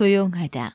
조용하다.